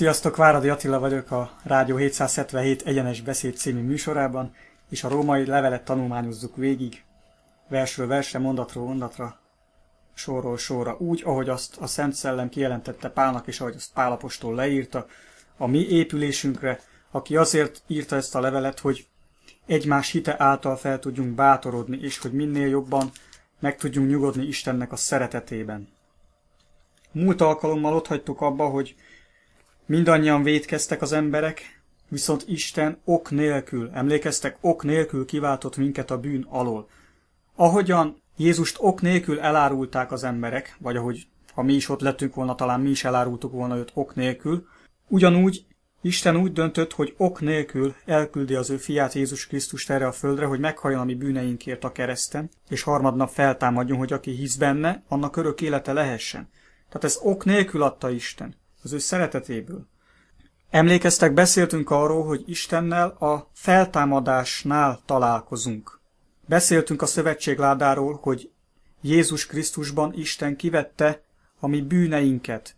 Sziasztok, Váradi Attila vagyok a Rádió 777 Egyenes Beszéd című műsorában, és a római levelet tanulmányozzuk végig, versről versre, mondatról mondatra, sorról sorra, úgy, ahogy azt a Szent Szellem kijelentette Pálnak, és ahogy azt Pálapostól leírta, a mi épülésünkre, aki azért írta ezt a levelet, hogy egymás hite által fel tudjunk bátorodni, és hogy minél jobban meg tudjunk nyugodni Istennek a szeretetében. Múlt alkalommal ott hagytuk abba, hogy mindannyian védkeztek az emberek, viszont Isten ok nélkül, emlékeztek, ok nélkül kiváltott minket a bűn alól. Ahogyan Jézust ok nélkül elárulták az emberek, vagy ahogy ha mi is ott lettünk volna, talán mi is elárultuk volna őt ok nélkül, ugyanúgy Isten úgy döntött, hogy ok nélkül elküldi az ő fiát Jézus Krisztust erre a földre, hogy meghalljon a mi bűneinkért a kereszten, és harmadnap feltámadjon, hogy aki hisz benne, annak örök élete lehessen. Tehát ez ok nélkül adta Isten, az ő szeretetéből. Emlékeztek, beszéltünk arról, hogy Istennel a feltámadásnál találkozunk. Beszéltünk a szövetségládáról, hogy Jézus Krisztusban Isten kivette a mi bűneinket,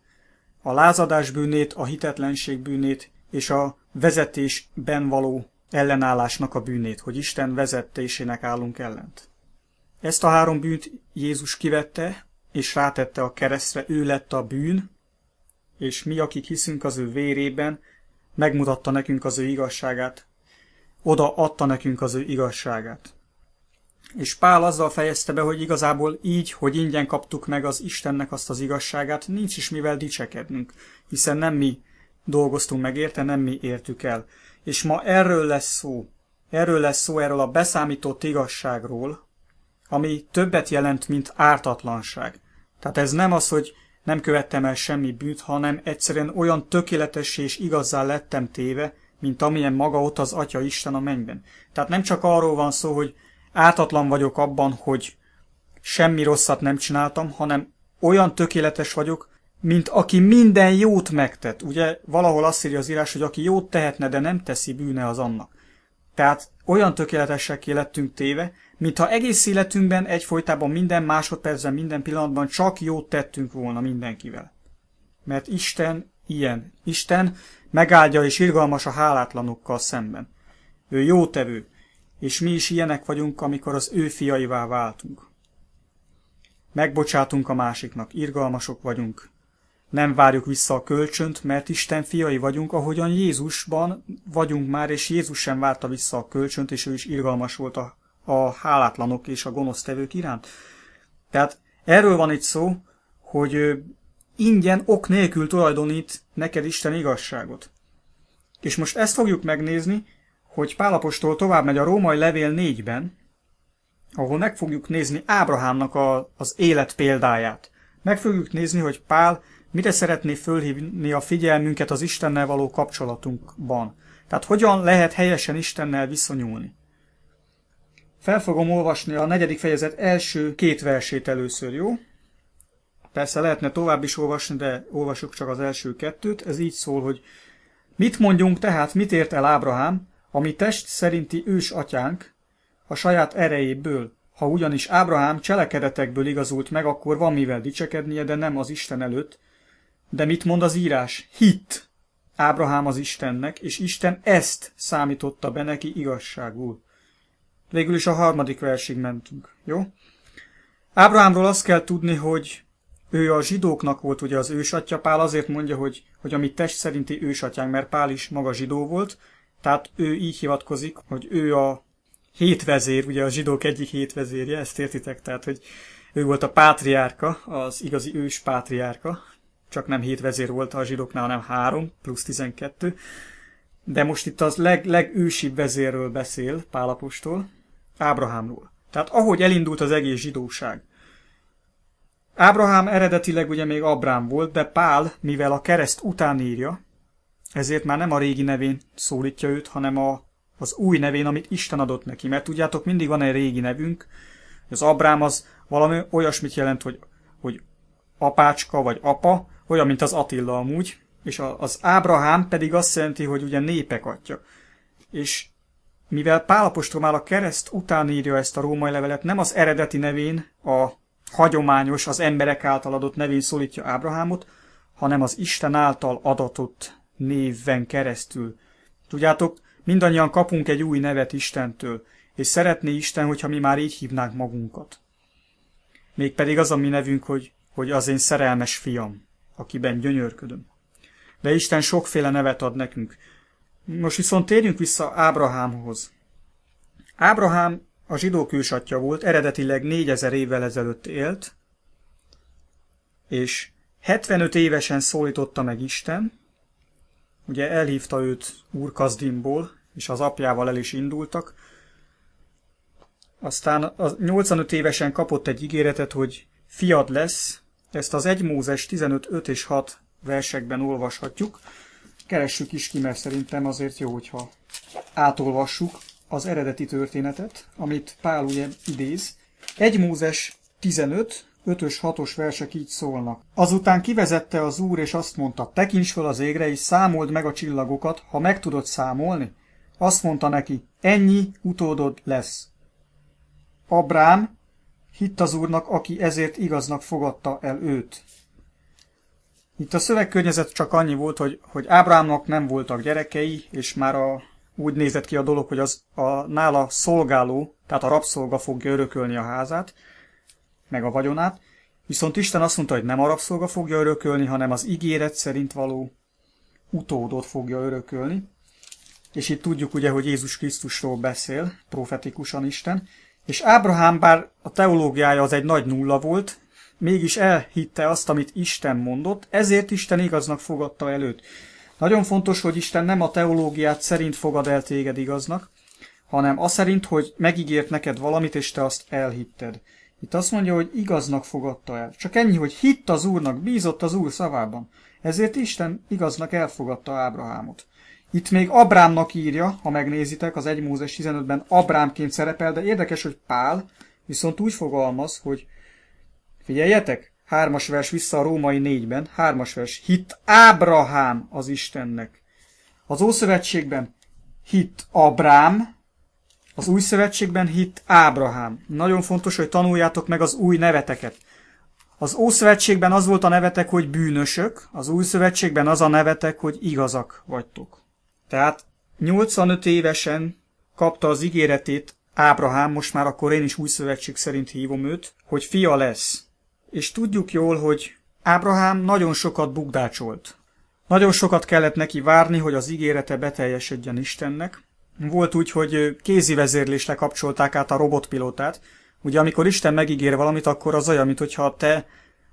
a lázadás bűnét, a hitetlenség bűnét és a vezetésben való ellenállásnak a bűnét, hogy Isten vezetésének állunk ellent. Ezt a három bűnt Jézus kivette, és rátette a keresztre, ő lett a bűn, és mi, akik hiszünk az ő vérében, megmutatta nekünk az ő igazságát, oda adta nekünk az ő igazságát. És Pál azzal fejezte be, hogy igazából így, hogy ingyen kaptuk meg az Istennek azt az igazságát, nincs is mivel dicsekednünk, hiszen nem mi dolgoztunk meg érte, nem mi értük el. És ma erről lesz szó, erről lesz szó, erről a beszámított igazságról, ami többet jelent, mint ártatlanság. Tehát ez nem az, hogy nem követtem el semmi bűnt, hanem egyszerűen olyan tökéletes és igazzá lettem téve, mint amilyen maga ott az Atya Isten a mennyben. Tehát nem csak arról van szó, hogy ártatlan vagyok abban, hogy semmi rosszat nem csináltam, hanem olyan tökéletes vagyok, mint aki minden jót megtett. Ugye valahol azt írja az írás, hogy aki jót tehetne, de nem teszi, bűne az annak. Tehát olyan tökéletesek lettünk téve, mintha egész életünkben egyfolytában minden másodpercben, minden pillanatban csak jót tettünk volna mindenkivel. Mert Isten ilyen. Isten megáldja és irgalmas a hálátlanokkal szemben. Ő jótevő, és mi is ilyenek vagyunk, amikor az ő fiaivá váltunk. Megbocsátunk a másiknak, irgalmasok vagyunk. Nem várjuk vissza a kölcsönt, mert Isten fiai vagyunk, ahogyan Jézusban vagyunk már, és Jézus sem várta vissza a kölcsönt, és ő is irgalmas volt a, a hálátlanok és a gonosztevők iránt. Tehát erről van itt szó, hogy ingyen ok nélkül tulajdonít neked Isten igazságot. És most ezt fogjuk megnézni, hogy Pálapostól tovább megy a római levél négyben, ahol meg fogjuk nézni Ábrahámnak a, az élet példáját. Meg fogjuk nézni, hogy Pál mire szeretné fölhívni a figyelmünket az Istennel való kapcsolatunkban. Tehát hogyan lehet helyesen Istennel viszonyulni. Fel fogom olvasni a negyedik fejezet első két versét először, jó? Persze lehetne tovább is olvasni, de olvasjuk csak az első kettőt. Ez így szól, hogy mit mondjunk tehát, mit ért el Ábrahám, ami test szerinti ős atyánk, a saját erejéből. Ha ugyanis Ábrahám cselekedetekből igazult meg, akkor van mivel dicsekednie, de nem az Isten előtt. De mit mond az írás? Hit! Ábrahám az Istennek, és Isten ezt számította be neki igazságul. Végül is a harmadik versig mentünk, jó? Ábrahámról azt kell tudni, hogy ő a zsidóknak volt ugye az ősatja, Pál azért mondja, hogy, hogy ami test szerinti ősatyánk, mert Pál is maga zsidó volt, tehát ő így hivatkozik, hogy ő a hétvezér, ugye a zsidók egyik hétvezérje, ezt értitek? Tehát, hogy ő volt a pátriárka, az igazi ős pátriárka, csak nem hétvezér volt a zsidóknál, hanem három, plusz tizenkettő. De most itt az leg, legősibb vezérről beszél Pálapostól, Ábrahámról. Tehát ahogy elindult az egész zsidóság. Ábrahám eredetileg ugye még Abrám volt, de Pál, mivel a kereszt után írja, ezért már nem a régi nevén szólítja őt, hanem a, az új nevén, amit Isten adott neki. Mert tudjátok, mindig van egy régi nevünk. Az Abrám az valami olyasmit jelent, hogy, hogy apácska vagy apa, olyan, mint az Attila amúgy, és az Ábrahám pedig azt jelenti, hogy ugye népek atya. És mivel Pálapostól már a kereszt után írja ezt a római levelet, nem az eredeti nevén, a hagyományos, az emberek által adott nevén szólítja Ábrahámot, hanem az Isten által adatott néven keresztül. Tudjátok, mindannyian kapunk egy új nevet Istentől, és szeretné Isten, hogyha mi már így hívnánk magunkat. Mégpedig az a mi nevünk, hogy, hogy az én szerelmes fiam, akiben gyönyörködöm. De Isten sokféle nevet ad nekünk. Most viszont térjünk vissza Ábrahámhoz. Ábrahám a zsidók ősatja volt, eredetileg 4000 évvel ezelőtt élt, és 75 évesen szólította meg Isten, ugye elhívta őt Úr Kazdimból, és az apjával el is indultak, aztán a 85 évesen kapott egy ígéretet, hogy fiad lesz, ezt az 1 Mózes 15, 5 és 6 versekben olvashatjuk. Keressük is ki, mert szerintem azért jó, hogyha átolvassuk az eredeti történetet, amit Pál ugye idéz. 1 Mózes 15, 5-ös, 6-os versek így szólnak. Azután kivezette az úr, és azt mondta, tekints fel az égre, és számold meg a csillagokat, ha meg tudod számolni. Azt mondta neki, ennyi utódod lesz. Abrám hitt az úrnak, aki ezért igaznak fogadta el őt. Itt a szövegkörnyezet csak annyi volt, hogy, hogy Ábrámnak nem voltak gyerekei, és már a, úgy nézett ki a dolog, hogy az a nála szolgáló, tehát a rabszolga fogja örökölni a házát, meg a vagyonát, viszont Isten azt mondta, hogy nem a rabszolga fogja örökölni, hanem az ígéret szerint való utódot fogja örökölni. És itt tudjuk ugye, hogy Jézus Krisztusról beszél, profetikusan Isten, és Ábrahám, bár a teológiája az egy nagy nulla volt, mégis elhitte azt, amit Isten mondott, ezért Isten igaznak fogadta előtt. Nagyon fontos, hogy Isten nem a teológiát szerint fogad el téged igaznak, hanem az szerint, hogy megígért neked valamit, és te azt elhitted. Itt azt mondja, hogy igaznak fogadta el. Csak ennyi, hogy hitt az Úrnak, bízott az Úr szavában. Ezért Isten igaznak elfogadta Ábrahámot. Itt még Abrámnak írja, ha megnézitek, az 1 Mózes 15-ben Abrámként szerepel, de érdekes, hogy Pál viszont úgy fogalmaz, hogy figyeljetek, hármas vers vissza a római négyben, hármas vers, hit Ábrahám az Istennek. Az Ószövetségben hit Abrám, az új szövetségben hit Ábrahám. Nagyon fontos, hogy tanuljátok meg az új neveteket. Az Ószövetségben az volt a nevetek, hogy bűnösök, az új szövetségben az a nevetek, hogy igazak vagytok. Tehát 85 évesen kapta az ígéretét Ábrahám, most már akkor én is új szövetség szerint hívom őt, hogy fia lesz. És tudjuk jól, hogy Ábrahám nagyon sokat bugdácsolt. Nagyon sokat kellett neki várni, hogy az ígérete beteljesedjen Istennek. Volt úgy, hogy kézi vezérlésre kapcsolták át a robotpilótát. Ugye amikor Isten megígér valamit, akkor az olyan, mintha te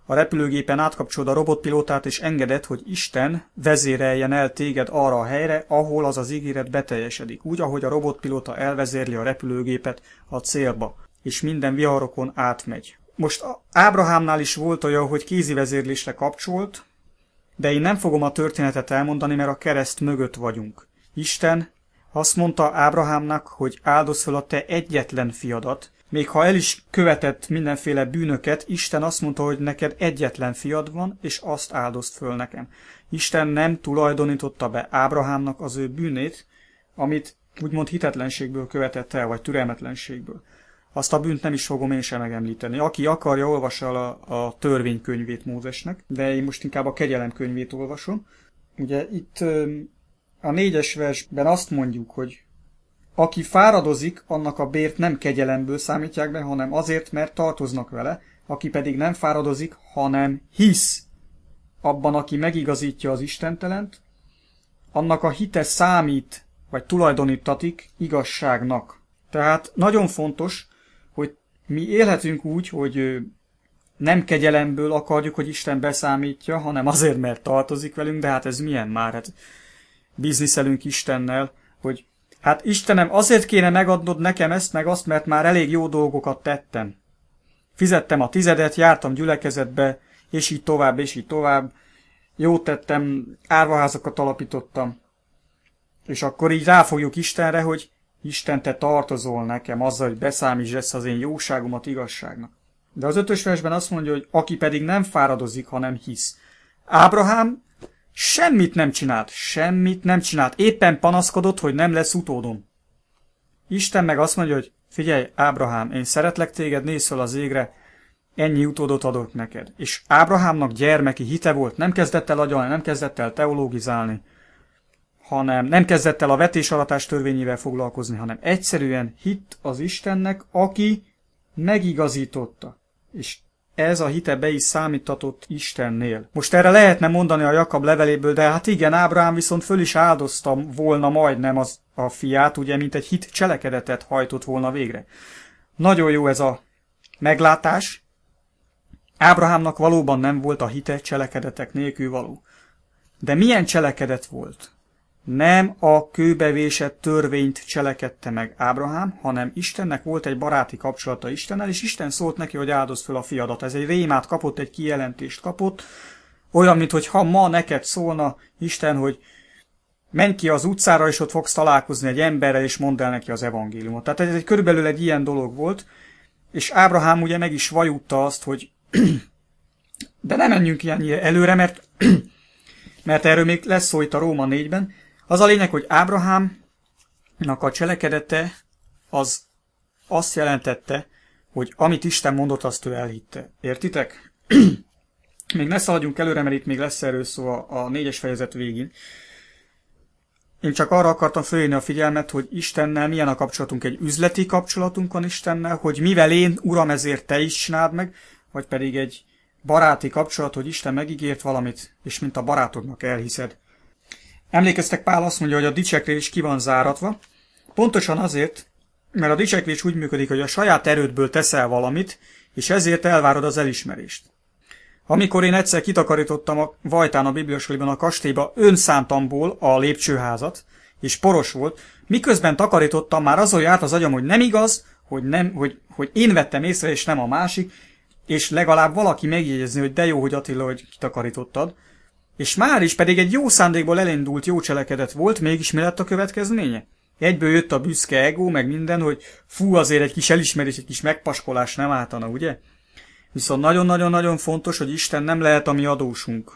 a repülőgépen átkapcsolod a robotpilótát, és engedett, hogy Isten vezéreljen el téged arra a helyre, ahol az az ígéret beteljesedik. Úgy, ahogy a robotpilóta elvezérli a repülőgépet a célba, és minden viharokon átmegy. Most Ábrahámnál is volt olyan, hogy kézi vezérlésre kapcsolt, de én nem fogom a történetet elmondani, mert a kereszt mögött vagyunk. Isten azt mondta Ábrahámnak, hogy áldoz fel a te egyetlen fiadat, még ha el is követett mindenféle bűnöket, Isten azt mondta, hogy neked egyetlen fiad van, és azt áldozt föl nekem. Isten nem tulajdonította be Ábrahámnak az ő bűnét, amit úgymond hitetlenségből követett el, vagy türelmetlenségből. Azt a bűnt nem is fogom én sem megemlíteni. Aki akarja, olvassa el a, a törvénykönyvét Mózesnek, de én most inkább a kegyelem könyvét olvasom. Ugye itt a négyes versben azt mondjuk, hogy aki fáradozik, annak a bért nem kegyelemből számítják be, hanem azért, mert tartoznak vele, aki pedig nem fáradozik, hanem hisz abban, aki megigazítja az Istentelent, annak a hite számít, vagy tulajdonítatik igazságnak. Tehát nagyon fontos, hogy mi élhetünk úgy, hogy nem kegyelemből akarjuk, hogy Isten beszámítja, hanem azért, mert tartozik velünk, de hát ez milyen már? Hát bizniszelünk Istennel, hogy Hát Istenem, azért kéne megadnod nekem ezt meg azt, mert már elég jó dolgokat tettem. Fizettem a tizedet, jártam gyülekezetbe, és így tovább, és így tovább. Jót tettem, árvaházakat alapítottam. És akkor így ráfogjuk Istenre, hogy Isten, te tartozol nekem azzal, hogy beszámítsd ezt az én jóságomat igazságnak. De az ötös versben azt mondja, hogy aki pedig nem fáradozik, hanem hisz. Ábrahám Semmit nem csinált, semmit nem csinált. Éppen panaszkodott, hogy nem lesz utódom. Isten meg azt mondja, hogy figyelj, Ábrahám, én szeretlek téged, nézz az égre, ennyi utódot adok neked. És Ábrahámnak gyermeki hite volt, nem kezdett el agyalni, nem kezdett el teológizálni, hanem nem kezdett el a vetésalatás törvényével foglalkozni, hanem egyszerűen hitt az Istennek, aki megigazította. És ez a hite be is számítatott Istennél. Most erre lehetne mondani a Jakab leveléből, de hát igen, Ábrahám viszont föl is áldozta volna majdnem az, a fiát, ugye, mint egy hit cselekedetet hajtott volna végre. Nagyon jó ez a meglátás. Ábrahámnak valóban nem volt a hite cselekedetek nélkül való. De milyen cselekedet volt? Nem a kőbevésett törvényt cselekedte meg Ábrahám, hanem Istennek volt egy baráti kapcsolata Istennel, és Isten szólt neki, hogy áldoz fel a fiadat. Ez egy rémát kapott, egy kijelentést kapott, olyan, mintha ma neked szólna Isten, hogy menj ki az utcára, és ott fogsz találkozni egy emberrel, és mondd el neki az evangéliumot. Tehát ez egy körülbelül egy ilyen dolog volt, és Ábrahám ugye meg is vajutta azt, hogy de nem menjünk ilyen előre, mert, mert erről még lesz szó itt a Róma 4-ben, az a lényeg, hogy Ábrahámnak a cselekedete az azt jelentette, hogy amit Isten mondott, azt ő elhitte. Értitek? még ne szaladjunk előre, mert itt még lesz erről szó a, a négyes fejezet végén. Én csak arra akartam fölírni a figyelmet, hogy Istennel milyen a kapcsolatunk. Egy üzleti kapcsolatunk van Istennel, hogy mivel én, Uram, ezért te is csináld meg, vagy pedig egy baráti kapcsolat, hogy Isten megígért valamit, és mint a barátodnak elhiszed. Emlékeztek, Pál azt mondja, hogy a dicseklés ki van záratva. Pontosan azért, mert a dicseklés úgy működik, hogy a saját erődből teszel valamit, és ezért elvárod az elismerést. Amikor én egyszer kitakarítottam a Vajtán a bibliosoliban a kastélyba önszántamból a lépcsőházat, és poros volt, miközben takarítottam, már azon járt az agyam, hogy nem igaz, hogy, nem, hogy, hogy én vettem észre, és nem a másik, és legalább valaki megjegyezni, hogy de jó, hogy Attila, hogy kitakarítottad, és már is pedig egy jó szándékból elindult jó cselekedet volt, mégis mi lett a következménye? Egyből jött a büszke ego, meg minden, hogy fú, azért egy kis elismerés, egy kis megpaskolás nem áltana, ugye? Viszont nagyon-nagyon-nagyon fontos, hogy Isten nem lehet a mi adósunk.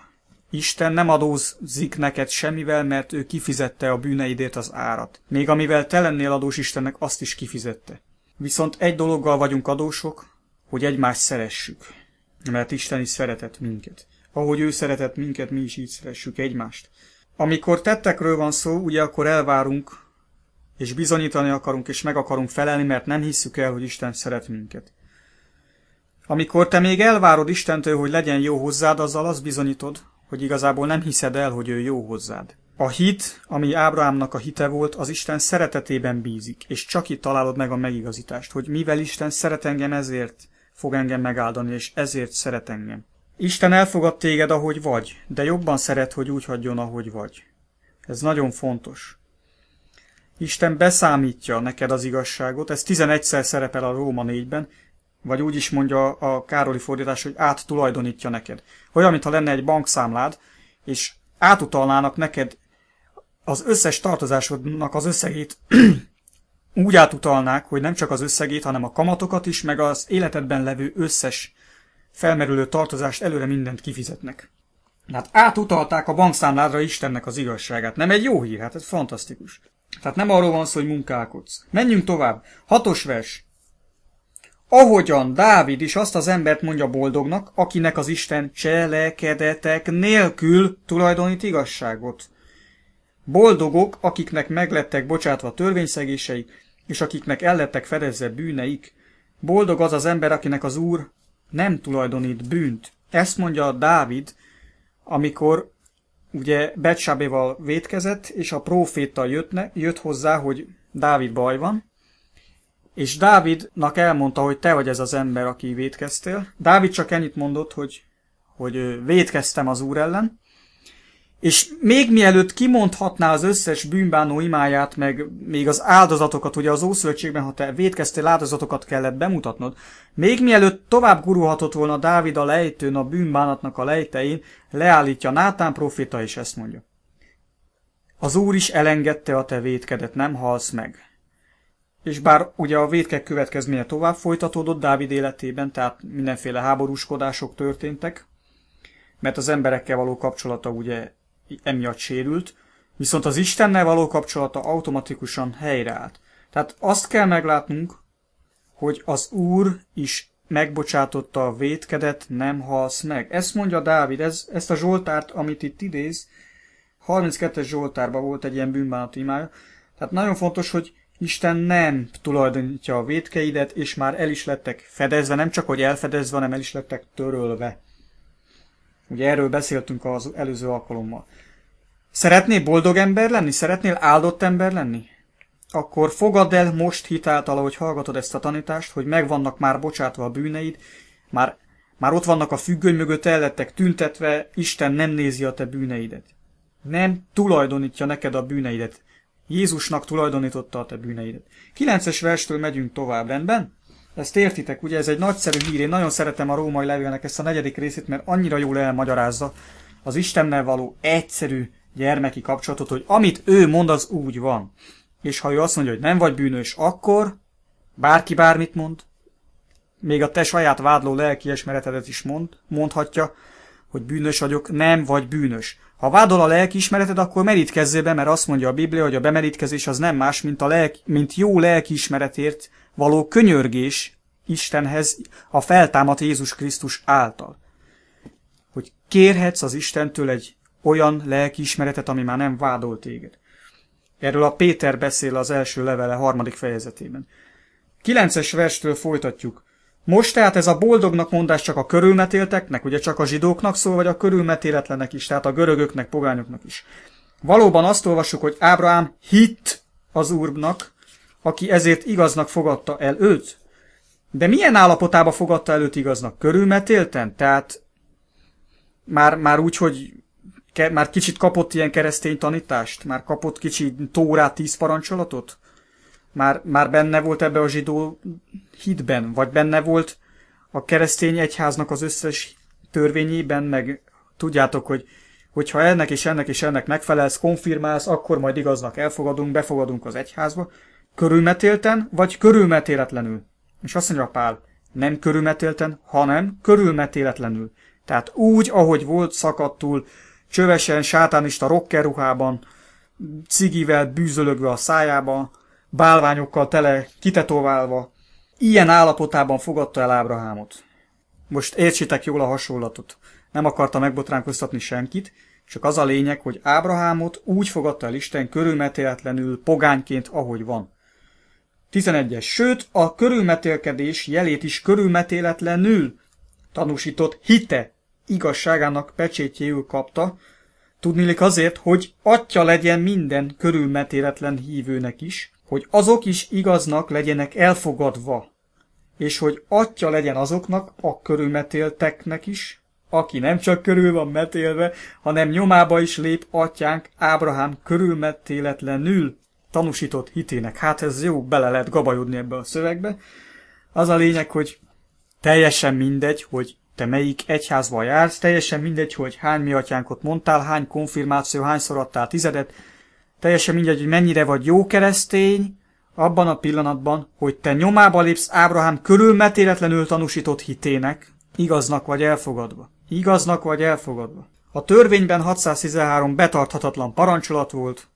Isten nem adózik neked semmivel, mert ő kifizette a bűneidért az árat. Még amivel te lennél adós Istennek, azt is kifizette. Viszont egy dologgal vagyunk adósok, hogy egymást szeressük. Mert Isten is szeretett minket. Ahogy ő szeretett minket, mi is így szeressük egymást. Amikor tettekről van szó, ugye akkor elvárunk, és bizonyítani akarunk, és meg akarunk felelni, mert nem hisszük el, hogy Isten szeret minket. Amikor te még elvárod Istentől, hogy legyen jó hozzád, azzal azt bizonyítod, hogy igazából nem hiszed el, hogy ő jó hozzád. A hit, ami Ábrahámnak a hite volt, az Isten szeretetében bízik, és csak itt találod meg a megigazítást, hogy mivel Isten szeret engem, ezért fog engem megáldani, és ezért szeret engem. Isten elfogad téged, ahogy vagy, de jobban szeret, hogy úgy hagyjon, ahogy vagy. Ez nagyon fontos. Isten beszámítja neked az igazságot, ez 11-szer szerepel a Róma 4-ben, vagy úgy is mondja a Károli fordítás, hogy áttulajdonítja neked. Olyan, mintha lenne egy bankszámlád, és átutalnának neked az összes tartozásodnak az összegét úgy átutalnák, hogy nem csak az összegét, hanem a kamatokat is, meg az életedben levő összes felmerülő tartozást előre mindent kifizetnek. Hát átutalták a bankszámládra Istennek az igazságát. Nem egy jó hír, hát ez fantasztikus. Tehát nem arról van szó, hogy munkálkodsz. Menjünk tovább. Hatos vers. Ahogyan Dávid is azt az embert mondja boldognak, akinek az Isten cselekedetek nélkül tulajdonít igazságot. Boldogok, akiknek meglettek bocsátva törvényszegései, és akiknek ellettek fedezve bűneik. Boldog az az ember, akinek az Úr nem tulajdonít bűnt. Ezt mondja Dávid, amikor ugye Betsabéval vétkezett, és a próféta jött, ne, jött hozzá, hogy Dávid baj van, és Dávidnak elmondta, hogy te vagy ez az ember, aki vétkeztél. Dávid csak ennyit mondott, hogy, hogy vétkeztem az úr ellen, és még mielőtt kimondhatná az összes bűnbánó imáját, meg még az áldozatokat, ugye az Ószövetségben, ha te védkeztél, áldozatokat kellett bemutatnod, még mielőtt tovább gurulhatott volna Dávid a lejtőn, a bűnbánatnak a lejtein, leállítja Nátán proféta, és ezt mondja. Az Úr is elengedte a te védkedet, nem halsz meg. És bár ugye a védkek következménye tovább folytatódott Dávid életében, tehát mindenféle háborúskodások történtek, mert az emberekkel való kapcsolata ugye emiatt sérült, viszont az Istennel való kapcsolata automatikusan helyreállt. Tehát azt kell meglátnunk, hogy az Úr is megbocsátotta a vétkedet, nem halsz meg. Ezt mondja Dávid, ez, ezt a Zsoltárt, amit itt idéz, 32-es Zsoltárban volt egy ilyen bűnbánat imája. Tehát nagyon fontos, hogy Isten nem tulajdonítja a vétkeidet, és már el is lettek fedezve, nem csak hogy elfedezve, hanem el is lettek törölve. Ugye erről beszéltünk az előző alkalommal. Szeretnél boldog ember lenni? Szeretnél áldott ember lenni? Akkor fogadd el most hitáltal, ahogy hallgatod ezt a tanítást, hogy megvannak már bocsátva a bűneid, már, már ott vannak a függöny mögött, el lettek tüntetve, Isten nem nézi a te bűneidet. Nem tulajdonítja neked a bűneidet. Jézusnak tulajdonította a te bűneidet. Kilences verstől megyünk tovább, rendben? Ezt értitek, ugye ez egy nagyszerű hír, én nagyon szeretem a római levélnek ezt a negyedik részét, mert annyira jól elmagyarázza az Istennel való egyszerű gyermeki kapcsolatot, hogy amit ő mond, az úgy van. És ha ő azt mondja, hogy nem vagy bűnös, akkor bárki bármit mond, még a te saját vádló lelkiismeretedet is mond, mondhatja, hogy bűnös vagyok, nem vagy bűnös. Ha vádol a lelkiismereted, akkor merítkezzél be, mert azt mondja a Biblia, hogy a bemerítkezés az nem más, mint, a lelki, mint jó lelkiismeretért való könyörgés Istenhez a feltámadt Jézus Krisztus által. Hogy kérhetsz az Istentől egy olyan lelkiismeretet, ami már nem vádol téged. Erről a Péter beszél az első levele harmadik fejezetében. Kilences verstől folytatjuk. Most tehát ez a boldognak mondás csak a körülmetélteknek, ugye csak a zsidóknak szól, vagy a körülmetéletlenek is, tehát a görögöknek, pogányoknak is. Valóban azt olvassuk, hogy Ábrahám hitt az Úrnak, aki ezért igaznak fogadta el őt. De milyen állapotába fogadta el őt igaznak? Körülmetélten? Tehát már, már úgy, hogy ke, már kicsit kapott ilyen keresztény tanítást? Már kapott kicsit tórát, tíz parancsolatot? Már, már benne volt ebbe a zsidó hitben? Vagy benne volt a keresztény egyháznak az összes törvényében? Meg tudjátok, hogy hogyha ennek és ennek és ennek megfelelsz, konfirmálsz, akkor majd igaznak elfogadunk, befogadunk az egyházba. Körülmetélten, vagy körülmetéletlenül? És azt mondja Pál, nem körülmetélten, hanem körülmetéletlenül. Tehát úgy, ahogy volt szakadtul, csövesen, sátánista rockerruhában, cigivel bűzölögve a szájába, bálványokkal tele kitetoválva, ilyen állapotában fogadta el Ábrahámot. Most értsétek jól a hasonlatot. Nem akarta megbotránkoztatni senkit, csak az a lényeg, hogy Ábrahámot úgy fogadta el Isten körülmetéletlenül, pogányként, ahogy van. 11-es. Sőt, a körülmetélkedés jelét is körülmetéletlenül tanúsított hite igazságának pecsétjéül kapta, tudnilik azért, hogy atya legyen minden körülmetéletlen hívőnek is, hogy azok is igaznak legyenek elfogadva, és hogy atya legyen azoknak a körülmetélteknek is, aki nem csak körül van metélve, hanem nyomába is lép atyánk Ábrahám körülmetéletlenül tanúsított hitének. Hát ez jó, bele lehet gabajodni ebbe a szövegbe. Az a lényeg, hogy teljesen mindegy, hogy te melyik egyházba jársz, teljesen mindegy, hogy hány mi atyánkot mondtál, hány konfirmáció, hányszor adtál tizedet, teljesen mindegy, hogy mennyire vagy jó keresztény, abban a pillanatban, hogy te nyomába lépsz Ábrahám körülmetéletlenül tanúsított hitének, igaznak vagy elfogadva. Igaznak vagy elfogadva. A törvényben 613 betarthatatlan parancsolat volt,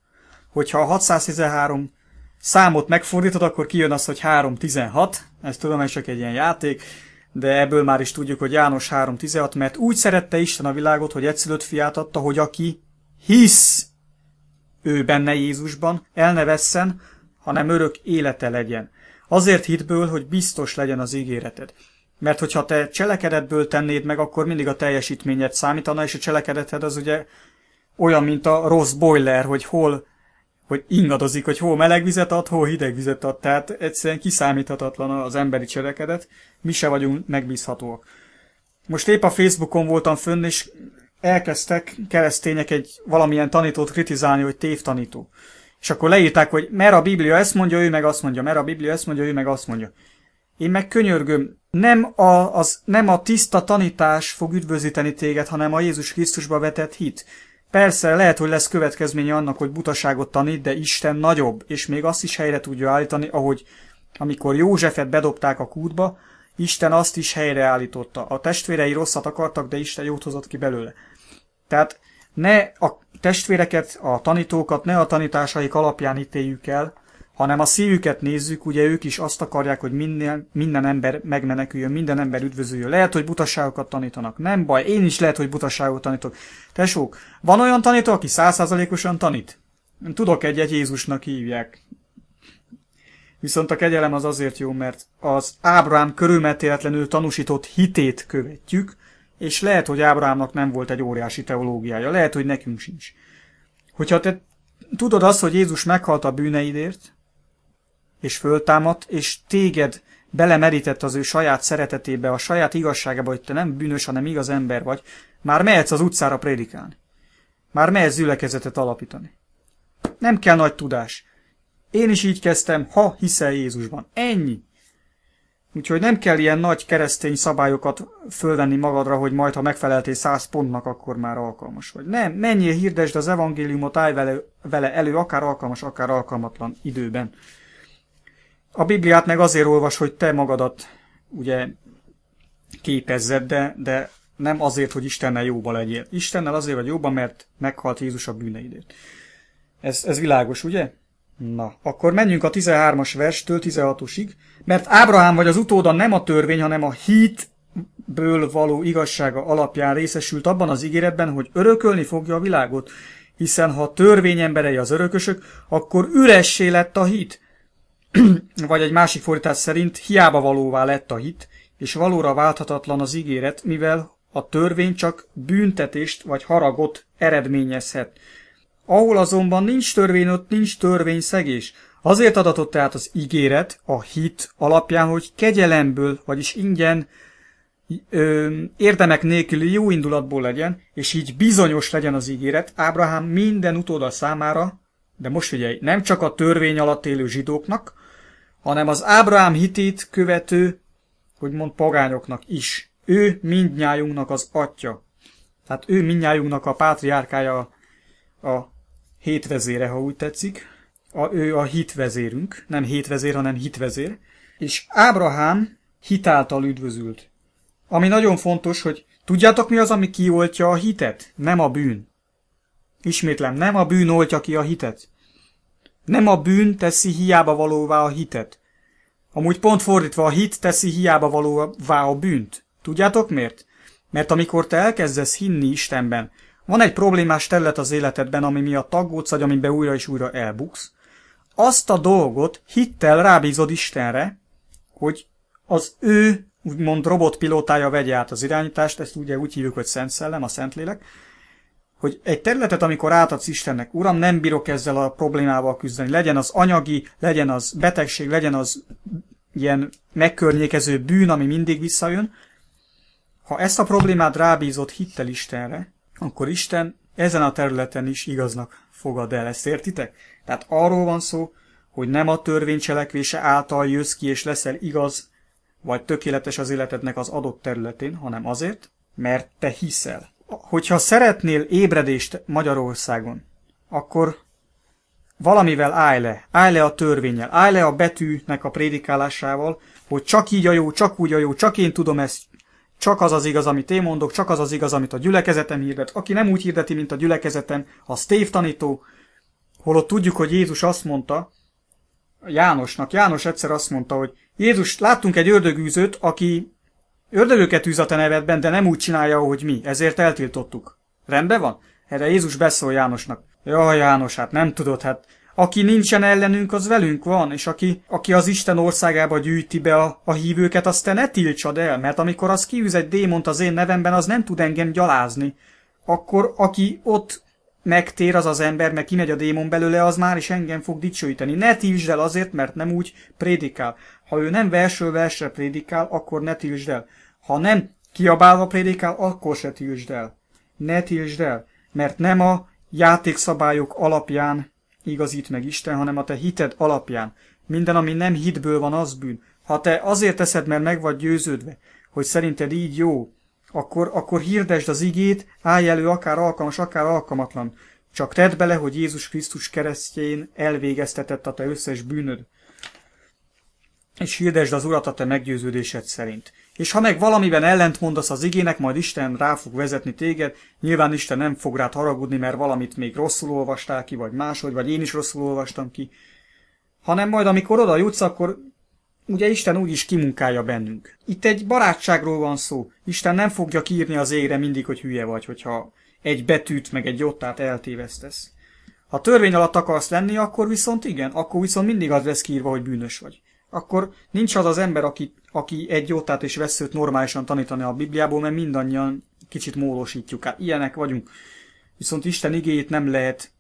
hogyha a 613 számot megfordítod, akkor kijön az, hogy 316, ez tudom, hogy csak egy ilyen játék, de ebből már is tudjuk, hogy János 3.16, mert úgy szerette Isten a világot, hogy egyszülött fiát adta, hogy aki hisz ő benne Jézusban, el ne vesszen, hanem örök élete legyen. Azért hitből, hogy biztos legyen az ígéreted. Mert hogyha te cselekedetből tennéd meg, akkor mindig a teljesítményed számítana, és a cselekedeted az ugye olyan, mint a rossz boiler, hogy hol hogy ingadozik, hogy hol meleg vizet ad, hol hideg vizet ad. Tehát egyszerűen kiszámíthatatlan az emberi cselekedet. Mi se vagyunk megbízhatóak. Most épp a Facebookon voltam fönn, és elkezdtek keresztények egy valamilyen tanítót kritizálni, hogy tévtanító. És akkor leírták, hogy mer a Biblia ezt mondja, ő meg azt mondja, mer a Biblia ezt mondja, ő meg azt mondja. Én meg könyörgöm, nem a, az, nem a tiszta tanítás fog üdvözíteni téged, hanem a Jézus Krisztusba vetett hit. Persze, lehet, hogy lesz következménye annak, hogy butaságot tanít, de Isten nagyobb, és még azt is helyre tudja állítani, ahogy amikor Józsefet bedobták a kútba, Isten azt is helyreállította. A testvérei rosszat akartak, de Isten jót hozott ki belőle. Tehát ne a testvéreket, a tanítókat, ne a tanításaik alapján ítéljük el, hanem a szívüket nézzük, ugye ők is azt akarják, hogy minden, minden ember megmeneküljön, minden ember üdvözüljön. Lehet, hogy butaságokat tanítanak, nem baj, én is lehet, hogy butaságot tanítok. Tesók, van olyan tanító, aki százszázalékosan tanít? Tudok egyet, Jézusnak hívják. Viszont a kegyelem az azért jó, mert az Ábrám körülmetéletlenül tanúsított hitét követjük, és lehet, hogy Ábrámnak nem volt egy óriási teológiája, lehet, hogy nekünk sincs. Hogyha te tudod azt, hogy Jézus meghalt a bűneidért, és föltámadt, és téged belemerített az ő saját szeretetébe, a saját igazságába, hogy te nem bűnös, hanem igaz ember vagy, már mehetsz az utcára prédikálni. Már mehetsz gyülekezetet alapítani. Nem kell nagy tudás. Én is így kezdtem, ha hiszel Jézusban. Ennyi. Úgyhogy nem kell ilyen nagy keresztény szabályokat fölvenni magadra, hogy majd, ha megfeleltél száz pontnak, akkor már alkalmas vagy. Nem, menjél, hirdesd az evangéliumot, állj vele, vele elő, akár alkalmas, akár alkalmatlan időben. A Bibliát meg azért olvas, hogy te magadat ugye képezzed, de, de nem azért, hogy Istennel jóba legyél. Istennel azért vagy jóba, mert meghalt Jézus a bűneidért. Ez, ez világos, ugye? Na, akkor menjünk a 13-as verstől 16-osig, mert Ábrahám vagy az utóda nem a törvény, hanem a hitből való igazsága alapján részesült abban az ígéretben, hogy örökölni fogja a világot, hiszen ha a törvény emberei az örökösök, akkor üressé lett a hit. vagy egy másik fordítás szerint hiába valóvá lett a hit, és valóra válthatatlan az ígéret, mivel a törvény csak büntetést vagy haragot eredményezhet. Ahol azonban nincs törvény, ott nincs törvényszegés. Azért adatott tehát az ígéret, a hit alapján, hogy kegyelemből, vagyis ingyen, ö, érdemek nélküli jó indulatból legyen, és így bizonyos legyen az ígéret Ábrahám minden utóda számára, de most figyelj, nem csak a törvény alatt élő zsidóknak, hanem az Ábrahám hitét követő, hogy mond pagányoknak is. Ő mindnyájunknak az atya. Tehát ő mindnyájunknak a pátriárkája, a hétvezére, ha úgy tetszik. A, ő a hitvezérünk, nem hétvezér, hanem hitvezér. És Ábrahám hitáltal üdvözült. Ami nagyon fontos, hogy tudjátok mi az, ami kioltja a hitet? Nem a bűn. Ismétlem, nem a bűn oltja ki a hitet. Nem a bűn teszi hiába valóvá a hitet. Amúgy pont fordítva a hit teszi hiába valóvá a bűnt. Tudjátok miért? Mert amikor te elkezdesz hinni Istenben, van egy problémás terület az életedben, ami miatt aggódsz, vagy amiben újra és újra elbuksz, azt a dolgot hittel rábízod Istenre, hogy az ő, úgymond robotpilótája vegye át az irányítást, ezt ugye úgy hívjuk, hogy Szent Szellem, a Szentlélek, hogy egy területet, amikor átadsz Istennek, Uram, nem bírok ezzel a problémával küzdeni, legyen az anyagi, legyen az betegség, legyen az ilyen megkörnyékező bűn, ami mindig visszajön, ha ezt a problémát rábízott hittel Istenre, akkor Isten ezen a területen is igaznak fogad el. Ezt értitek? Tehát arról van szó, hogy nem a törvény cselekvése által jössz ki és leszel igaz, vagy tökéletes az életednek az adott területén, hanem azért, mert te hiszel hogyha szeretnél ébredést Magyarországon, akkor valamivel állj le, állj le a törvényel, állj le a betűnek a prédikálásával, hogy csak így a jó, csak úgy a jó, csak én tudom ezt, csak az az igaz, amit én mondok, csak az az igaz, amit a gyülekezetem hirdet. Aki nem úgy hirdeti, mint a gyülekezetem, az tévtanító, holott tudjuk, hogy Jézus azt mondta, Jánosnak, János egyszer azt mondta, hogy Jézus, láttunk egy ördögűzőt, aki Ördögöket űz a nevedben, de nem úgy csinálja, ahogy mi, ezért eltiltottuk. Rendben van? Erre Jézus beszól Jánosnak. Jaj, János, hát nem tudod, hát aki nincsen ellenünk, az velünk van, és aki, aki az Isten országába gyűjti be a, a hívőket, azt te ne tiltsad el, mert amikor az kiűz egy démont az én nevemben, az nem tud engem gyalázni. Akkor aki ott megtér az az ember, meg kimegy a démon belőle, az már is engem fog dicsőíteni. Ne tiltsd el azért, mert nem úgy prédikál. Ha ő nem versről versre prédikál, akkor ne tiltsd el. Ha nem kiabálva prédikál, akkor se tiltsd el. Ne tiltsd el, mert nem a játékszabályok alapján igazít meg Isten, hanem a te hited alapján. Minden, ami nem hitből van, az bűn. Ha te azért teszed, mert meg vagy győződve, hogy szerinted így jó, akkor, akkor hirdesd az igét, állj elő akár alkalmas, akár alkalmatlan. Csak tedd bele, hogy Jézus Krisztus keresztjén elvégeztetett a te összes bűnöd. És hirdesd az Urat a te meggyőződésed szerint. És ha meg valamiben ellent mondasz az igének, majd Isten rá fog vezetni téged, nyilván Isten nem fog rád haragudni, mert valamit még rosszul olvastál ki, vagy máshogy, vagy én is rosszul olvastam ki, hanem majd amikor oda jutsz, akkor ugye Isten úgy is kimunkálja bennünk. Itt egy barátságról van szó. Isten nem fogja kiírni az égre mindig, hogy hülye vagy, hogyha egy betűt meg egy jottát eltévesztesz. Ha törvény alatt akarsz lenni, akkor viszont igen, akkor viszont mindig az lesz kiírva, hogy bűnös vagy. Akkor nincs az az ember, aki, aki egy jótát és veszőt normálisan tanítani a Bibliából, mert mindannyian kicsit mólósítjuk. Hát ilyenek vagyunk. Viszont Isten igéjét nem lehet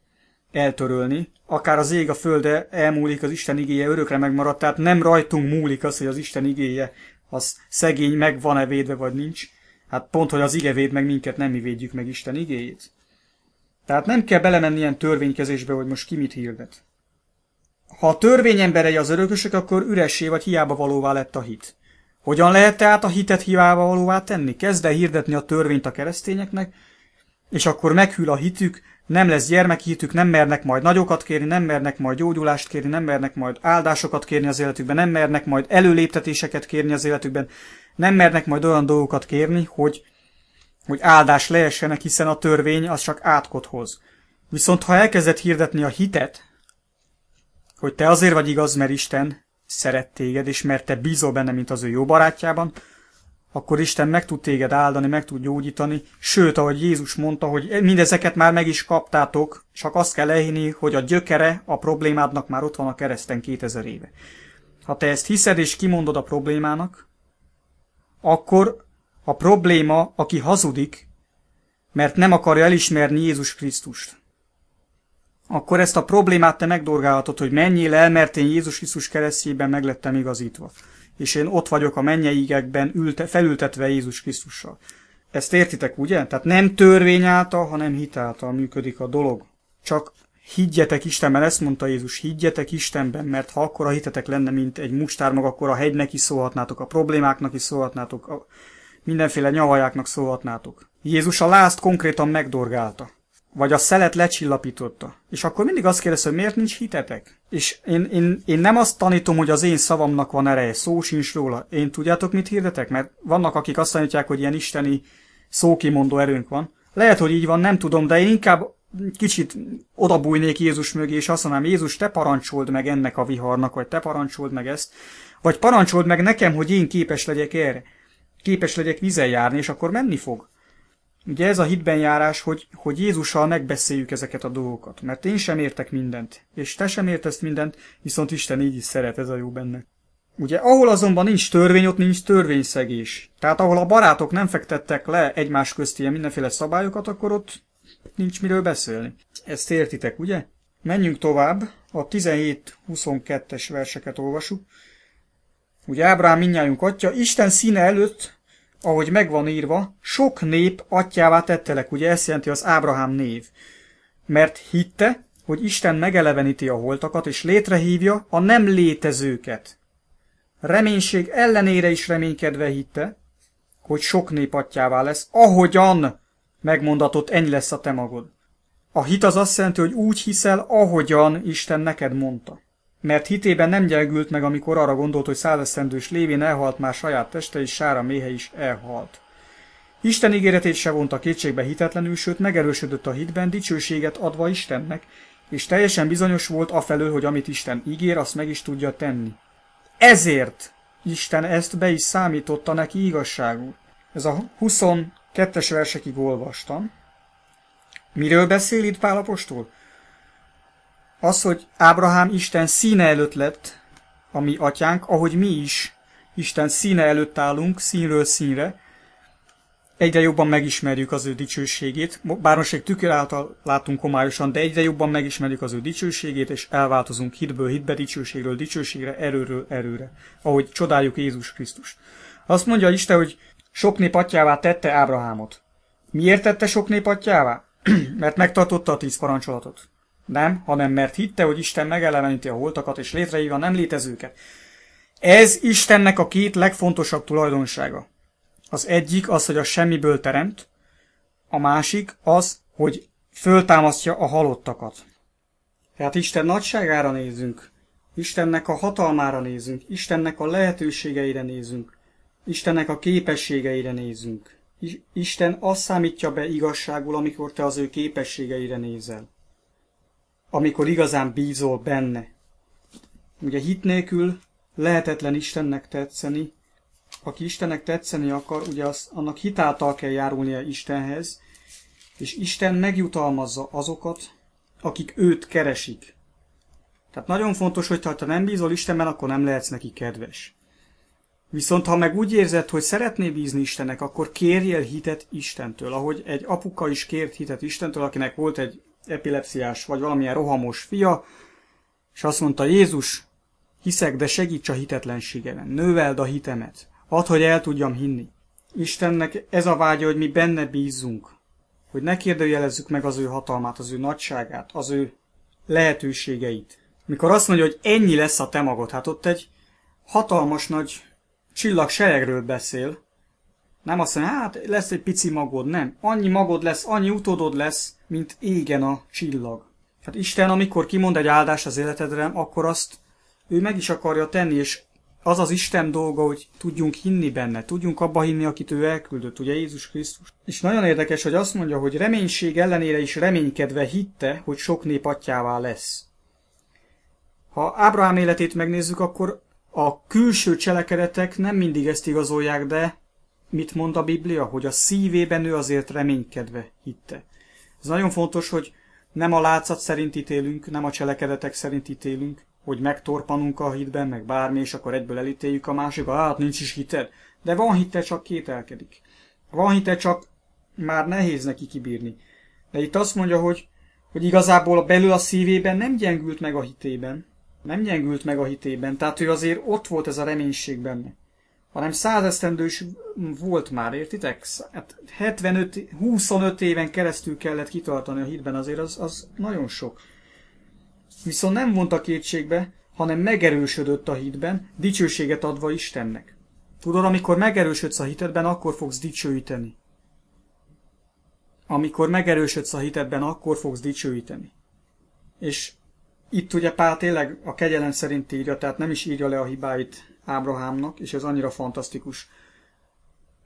eltörölni. Akár az ég a földe elmúlik, az Isten igéje örökre megmaradt, tehát nem rajtunk múlik az, hogy az Isten igéje az szegény meg van-e védve, vagy nincs. Hát pont, hogy az ige véd meg minket, nem mi védjük meg Isten igéjét. Tehát nem kell belemenni ilyen törvénykezésbe, hogy most ki mit hirdet. Ha a törvény emberei az örökösök, akkor üressé vagy hiába valóvá lett a hit. Hogyan lehet tehát a hitet hiába valóvá tenni? Kezd el hirdetni a törvényt a keresztényeknek, és akkor meghűl a hitük, nem lesz gyermeki hitük, nem mernek majd nagyokat kérni, nem mernek majd gyógyulást kérni, nem mernek majd áldásokat kérni az életükben, nem mernek majd előléptetéseket kérni az életükben, nem mernek majd olyan dolgokat kérni, hogy, hogy áldás lehessenek, hiszen a törvény az csak átkot hoz. Viszont ha elkezdett hirdetni a hitet, hogy te azért vagy igaz, mert Isten szeret téged, és mert te bízol benne, mint az ő jó barátjában, akkor Isten meg tud téged áldani, meg tud gyógyítani, sőt, ahogy Jézus mondta, hogy mindezeket már meg is kaptátok, csak azt kell lehinni, hogy a gyökere a problémádnak már ott van a kereszten 2000 éve. Ha te ezt hiszed és kimondod a problémának, akkor a probléma, aki hazudik, mert nem akarja elismerni Jézus Krisztust, akkor ezt a problémát te megdorgálhatod, hogy menjél el, mert én Jézus Krisztus keresztjében meglettem igazítva. És én ott vagyok a mennyei ülte, felültetve Jézus Krisztussal. Ezt értitek, ugye? Tehát nem törvény által, hanem hit által működik a dolog. Csak higgyetek Istenben, ezt mondta Jézus, higgyetek Istenben, mert ha akkor a hitetek lenne, mint egy mustármag, akkor a hegynek is szólhatnátok, a problémáknak is szólhatnátok, a mindenféle nyavajáknak szólhatnátok. Jézus a lázt konkrétan megdorgálta vagy a szelet lecsillapította. És akkor mindig azt kérdez, hogy miért nincs hitetek? És én, én, én nem azt tanítom, hogy az én szavamnak van ereje, szó sincs róla. Én tudjátok, mit hirdetek? Mert vannak, akik azt tanítják, hogy ilyen isteni szókimondó erőnk van. Lehet, hogy így van, nem tudom, de én inkább kicsit odabújnék Jézus mögé, és azt mondanám, Jézus, te parancsold meg ennek a viharnak, vagy te parancsold meg ezt, vagy parancsold meg nekem, hogy én képes legyek erre. Képes legyek vizen járni, és akkor menni fog. Ugye ez a hitben járás, hogy, hogy Jézussal megbeszéljük ezeket a dolgokat, mert én sem értek mindent, és te sem értesz mindent, viszont Isten így is szeret, ez a jó benne. Ugye, ahol azonban nincs törvény, ott nincs törvényszegés. Tehát ahol a barátok nem fektettek le egymás közt ilyen mindenféle szabályokat, akkor ott nincs miről beszélni. Ezt értitek, ugye? Menjünk tovább, a 17-22-es verseket olvasuk. Ugye Ábrám mindnyájunk atya, Isten színe előtt ahogy megvan írva, sok nép atyává tettelek, ugye ezt jelenti az Ábrahám név. Mert hitte, hogy Isten megeleveníti a holtakat, és létrehívja a nem létezőket. Reménység ellenére is reménykedve hitte, hogy sok nép atyává lesz, ahogyan megmondatott, ennyi lesz a te magod. A hit az azt jelenti, hogy úgy hiszel, ahogyan Isten neked mondta mert hitében nem gyengült meg, amikor arra gondolt, hogy százeszendős lévén elhalt már saját teste, és sára méhe is elhalt. Isten ígéretét se vonta kétségbe hitetlenül, sőt megerősödött a hitben, dicsőséget adva Istennek, és teljesen bizonyos volt afelől, hogy amit Isten ígér, azt meg is tudja tenni. Ezért Isten ezt be is számította neki igazságul. Ez a 22-es versekig olvastam. Miről beszél itt Pálapostól? Az, hogy Ábrahám Isten színe előtt lett, a mi atyánk, ahogy mi is Isten színe előtt állunk, színről színre, egyre jobban megismerjük az ő dicsőségét, bár most egy tükör által látunk homályosan, de egyre jobban megismerjük az ő dicsőségét, és elváltozunk hitből hitbe, dicsőségről dicsőségre, erőről erőre, ahogy csodáljuk Jézus Krisztus. Azt mondja Isten, hogy sok nép atyává tette Ábrahámot. Miért tette sok nép atyává? Mert megtartotta a tíz parancsolatot. Nem, hanem mert hitte, hogy Isten megeleveníti a holtakat és létrehívja a nem létezőket. Ez Istennek a két legfontosabb tulajdonsága. Az egyik az, hogy a semmiből teremt, a másik az, hogy föltámasztja a halottakat. Tehát Isten nagyságára nézünk, Istennek a hatalmára nézünk, Istennek a lehetőségeire nézünk, Istennek a képességeire nézünk. Isten azt számítja be igazságul, amikor te az ő képességeire nézel amikor igazán bízol benne. Ugye hit nélkül lehetetlen Istennek tetszeni. Aki Istennek tetszeni akar, ugye az, annak hitáltal kell járulnia Istenhez, és Isten megjutalmazza azokat, akik őt keresik. Tehát nagyon fontos, hogy ha te nem bízol Istenben, akkor nem lehetsz neki kedves. Viszont ha meg úgy érzed, hogy szeretné bízni Istennek, akkor kérjél hitet Istentől, ahogy egy apuka is kért hitet Istentől, akinek volt egy epilepsziás vagy valamilyen rohamos fia, és azt mondta, Jézus, hiszek, de segíts a hitetlenségemen, növeld a hitemet, add, hogy el tudjam hinni. Istennek ez a vágya, hogy mi benne bízzunk, hogy ne kérdőjelezzük meg az ő hatalmát, az ő nagyságát, az ő lehetőségeit. Mikor azt mondja, hogy ennyi lesz a te magod, hát ott egy hatalmas nagy csillag seregről beszél. Nem azt mondja, hát lesz egy pici magod, nem. Annyi magod lesz, annyi utódod lesz, mint égen a csillag. Hát Isten, amikor kimond egy áldást az életedre, akkor azt ő meg is akarja tenni, és az az Isten dolga, hogy tudjunk hinni benne, tudjunk abba hinni, akit ő elküldött, ugye Jézus Krisztus. És nagyon érdekes, hogy azt mondja, hogy reménység ellenére is reménykedve hitte, hogy sok nép atyává lesz. Ha Ábrahám életét megnézzük, akkor a külső cselekedetek nem mindig ezt igazolják, de mit mond a Biblia? Hogy a szívében ő azért reménykedve hitte. Ez nagyon fontos, hogy nem a látszat szerint ítélünk, nem a cselekedetek szerint ítélünk, hogy megtorpanunk a hitben, meg bármi, és akkor egyből elítéljük a másikba, hát nincs is hited. De van hitte, csak kételkedik. Van hitte, csak már nehéz neki kibírni. De itt azt mondja, hogy, hogy igazából belül a szívében nem gyengült meg a hitében, nem gyengült meg a hitében, tehát ő azért ott volt ez a reménység benne. Hanem százesztendős volt már, értitek? Hát 75, 25 éven keresztül kellett kitartani a hitben, azért az, az nagyon sok. Viszont nem mondta kétségbe, hanem megerősödött a hitben, dicsőséget adva Istennek. Tudod, amikor megerősödsz a hitedben, akkor fogsz dicsőíteni. Amikor megerősödsz a hitedben, akkor fogsz dicsőíteni. És itt ugye Pál tényleg a kegyelem szerint írja, tehát nem is írja le a hibáit Ábrahámnak, és ez annyira fantasztikus.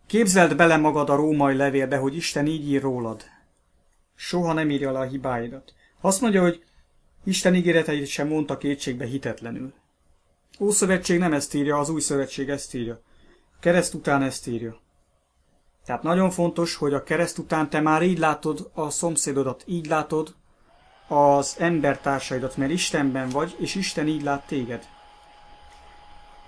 Képzeld bele magad a római levélbe, hogy Isten így ír rólad. Soha nem írja le a hibáidat. Azt mondja, hogy Isten ígéreteit sem mondta kétségbe hitetlenül. Ószövetség nem ezt írja, az új szövetség ezt írja. Kereszt után ezt írja. Tehát nagyon fontos, hogy a kereszt után te már így látod a szomszédodat, így látod az embertársaidat, mert Istenben vagy, és Isten így lát téged.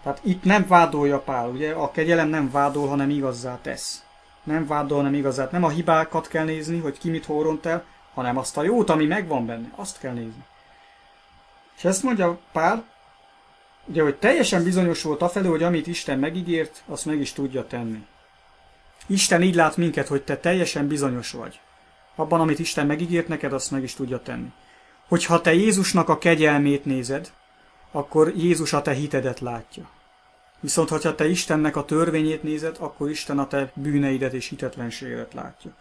Tehát itt nem vádolja Pál, ugye? A kegyelem nem vádol, hanem igazzá tesz. Nem vádol, hanem igazzá. Nem a hibákat kell nézni, hogy ki mit hóront el, hanem azt a jót, ami megvan benne. Azt kell nézni. És ezt mondja Pál, ugye, hogy teljesen bizonyos volt afelé, hogy amit Isten megígért, azt meg is tudja tenni. Isten így lát minket, hogy te teljesen bizonyos vagy. Abban, amit Isten megígért neked, azt meg is tudja tenni. Hogyha te Jézusnak a kegyelmét nézed, akkor Jézus a te hitedet látja. Viszont, ha te Istennek a törvényét nézed, akkor Isten a te bűneidet és hitetlenségedet látja.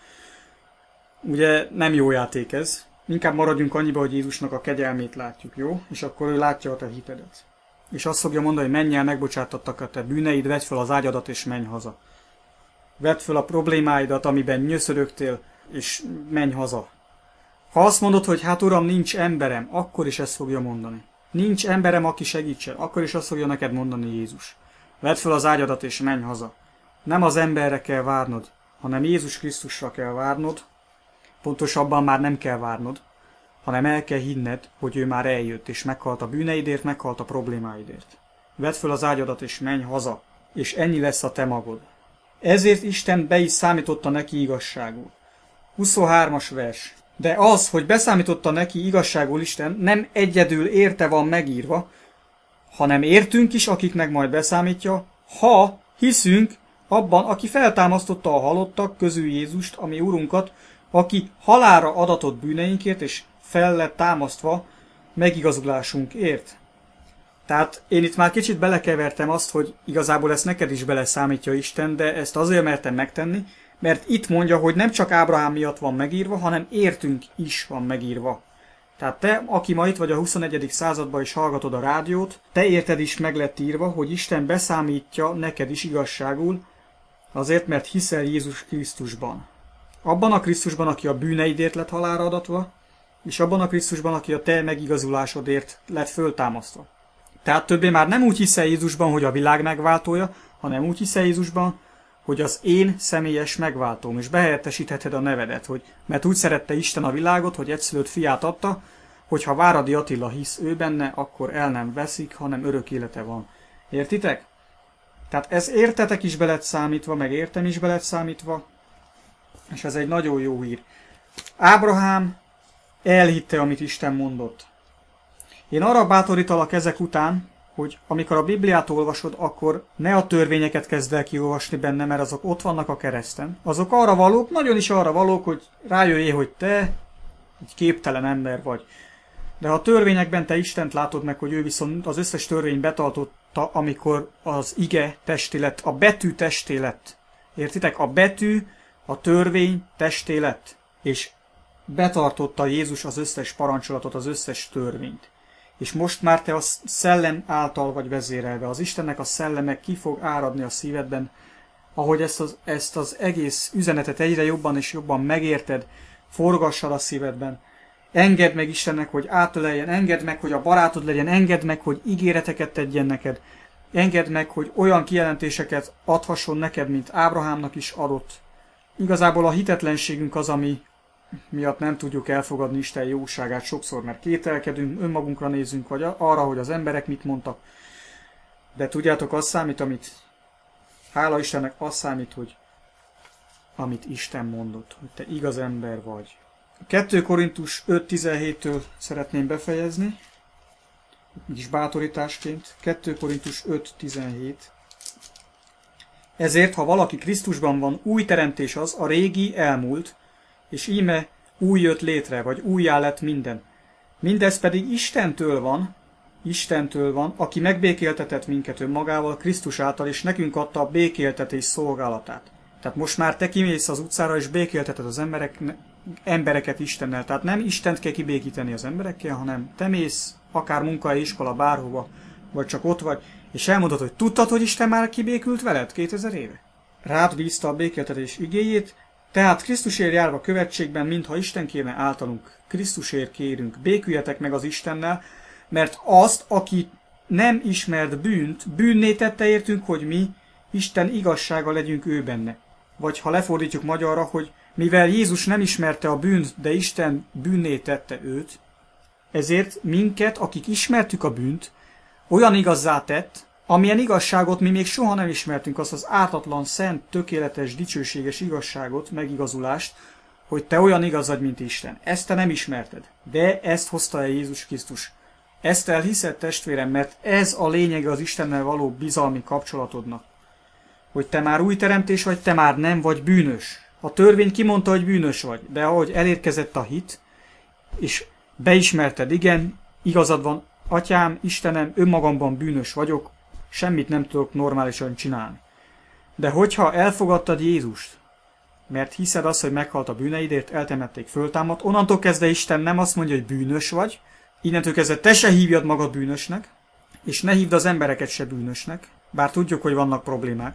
Ugye nem jó játék ez, inkább maradjunk annyiba, hogy Jézusnak a kegyelmét látjuk, jó? És akkor ő látja a te hitedet. És azt fogja mondani, hogy menj el, megbocsátattak a te bűneid, vedd fel az ágyadat és menj haza. Vedd fel a problémáidat, amiben nyöszörögtél, és menj haza. Ha azt mondod, hogy hát uram, nincs emberem, akkor is ezt fogja mondani. Nincs emberem, aki segítsen, akkor is azt fogja neked mondani Jézus. Vedd fel az ágyadat és menj haza. Nem az emberre kell várnod, hanem Jézus Krisztusra kell várnod, pontosabban már nem kell várnod, hanem el kell hinned, hogy ő már eljött, és meghalt a bűneidért, meghalt a problémáidért. Vedd fel az ágyadat, és menj haza, és ennyi lesz a te magod. Ezért Isten be is számította neki igazságul. 23-as vers. De az, hogy beszámította neki igazságul Isten, nem egyedül érte van megírva, hanem értünk is, akiknek majd beszámítja, ha hiszünk abban, aki feltámasztotta a halottak közül Jézust, ami Urunkat, aki halára adatott bűneinkért, és fel lett támasztva megigazulásunkért. Tehát én itt már kicsit belekevertem azt, hogy igazából ezt neked is beleszámítja Isten, de ezt azért mertem megtenni, mert itt mondja, hogy nem csak Ábrahám miatt van megírva, hanem értünk is van megírva. Tehát te, aki ma itt vagy a 21. században és hallgatod a rádiót, te érted is meg lett írva, hogy Isten beszámítja neked is igazságul, azért, mert hiszel Jézus Krisztusban. Abban a Krisztusban, aki a bűneidért lett halára adatva, és abban a Krisztusban, aki a te megigazulásodért lett föltámasztva. Tehát többé már nem úgy hiszel Jézusban, hogy a világ megváltója, hanem úgy hiszel Jézusban, hogy az én személyes megváltóm, és behelyettesítheted a nevedet, hogy, mert úgy szerette Isten a világot, hogy egyszülött fiát adta, hogy ha Váradi Attila hisz ő benne, akkor el nem veszik, hanem örök élete van. Értitek? Tehát ez értetek is belet számítva, meg értem is belet számítva, és ez egy nagyon jó hír. Ábrahám elhitte, amit Isten mondott. Én arra bátorítalak ezek után, hogy amikor a Bibliát olvasod, akkor ne a törvényeket kezd el kiolvasni benne, mert azok ott vannak a kereszten. Azok arra valók, nagyon is arra valók, hogy rájöjjé, hogy te egy képtelen ember vagy. De ha a törvényekben te Istent látod meg, hogy ő viszont az összes törvény betartotta, amikor az ige testé lett, a betű testé lett. Értitek? A betű, a törvény testé lett. És betartotta Jézus az összes parancsolatot, az összes törvényt. És most már te a szellem által vagy vezérelve. Az Istennek a szelleme ki fog áradni a szívedben, ahogy ezt az, ezt az egész üzenetet egyre jobban és jobban megérted, forgassad a szívedben. Engedd meg Istennek, hogy átöleljen, engedd meg, hogy a barátod legyen, engedd meg, hogy ígéreteket tegyen neked, engedd meg, hogy olyan kijelentéseket adhasson neked, mint Ábrahámnak is adott. Igazából a hitetlenségünk az, ami miatt nem tudjuk elfogadni Isten jóságát sokszor, mert kételkedünk, önmagunkra nézünk, vagy arra, hogy az emberek mit mondtak. De tudjátok, az számít, amit hála Istennek az számít, hogy amit Isten mondott, hogy te igaz ember vagy. 2 Korintus 5.17-től szeretném befejezni, is bátorításként. 2 Korintus 5.17 Ezért, ha valaki Krisztusban van, új teremtés az, a régi elmúlt, és íme új jött létre, vagy újjá lett minden. Mindez pedig Istentől van, Istentől van, aki megbékéltetett minket önmagával Krisztus által, és nekünk adta a békéltetés szolgálatát. Tehát most már te kimész az utcára, és békélteted az emberek, embereket Istennel. Tehát nem Istent kell kibékíteni az emberekkel, hanem te mész, akár munkai iskola, bárhova, vagy csak ott vagy, és elmondod, hogy tudtad, hogy Isten már kibékült veled 2000 éve? Rád bízta a békéltetés igéjét, tehát Krisztusért járva követségben, mintha Isten kérne általunk, Krisztusért kérünk, béküljetek meg az Istennel, mert azt, aki nem ismert bűnt, bűnné tette értünk, hogy mi Isten igazsága legyünk ő benne. Vagy ha lefordítjuk magyarra, hogy mivel Jézus nem ismerte a bűnt, de Isten bűnné tette őt, ezért minket, akik ismertük a bűnt, olyan igazzá tett, Amilyen igazságot mi még soha nem ismertünk, azt az ártatlan, szent, tökéletes, dicsőséges igazságot, megigazulást, hogy te olyan igaz vagy, mint Isten. Ezt te nem ismerted, de ezt hozta el Jézus Krisztus. Ezt elhiszed, testvérem, mert ez a lényege az Istennel való bizalmi kapcsolatodnak. Hogy te már új teremtés vagy, te már nem vagy bűnös. A törvény kimondta, hogy bűnös vagy, de ahogy elérkezett a hit, és beismerted, igen, igazad van, atyám, Istenem, önmagamban bűnös vagyok, semmit nem tudok normálisan csinálni. De hogyha elfogadtad Jézust, mert hiszed azt, hogy meghalt a bűneidért, eltemették, föltámadt, onnantól kezdve Isten nem azt mondja, hogy bűnös vagy, innentől kezdve te se hívjad magad bűnösnek, és ne hívd az embereket se bűnösnek, bár tudjuk, hogy vannak problémák,